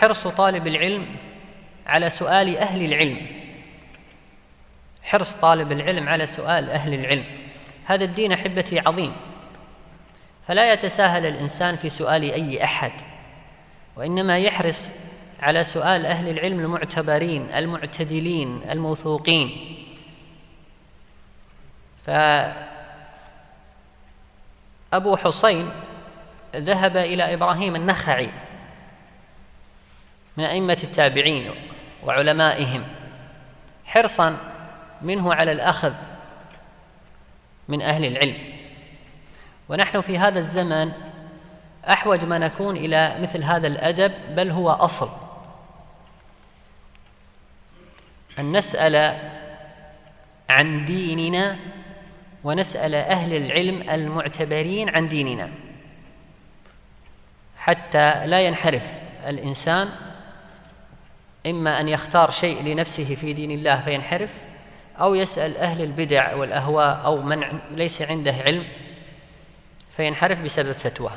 حرص طالب العلم على سؤال أهل العلم. حرص طالب العلم على سؤال أهل العلم. هذا الدين أحبتي عظيم. فلا يتساهل الإنسان في سؤال أي أحد وإنما يحرص على سؤال أهل العلم المعتبرين المعتدلين الموثوقين. فأبو حسين ذهب إلى إبراهيم النخعي. من أئمة التابعين وعلمائهم. حرصا منه على الأخذ من أهل العلم. ونحن في هذا الزمن أحوج ما نكون إلى مثل هذا الأدب بل هو أصل. أن نسأل عن ديننا ونسأل أهل العلم المعتبرين عن ديننا. حتى لا ينحرف الإنسان إما أن يختار شيء لنفسه في دين الله فينحرف أو يسأل أهل البدع والأهواء أو من ليس عنده علم فينحرف بسبب فتواه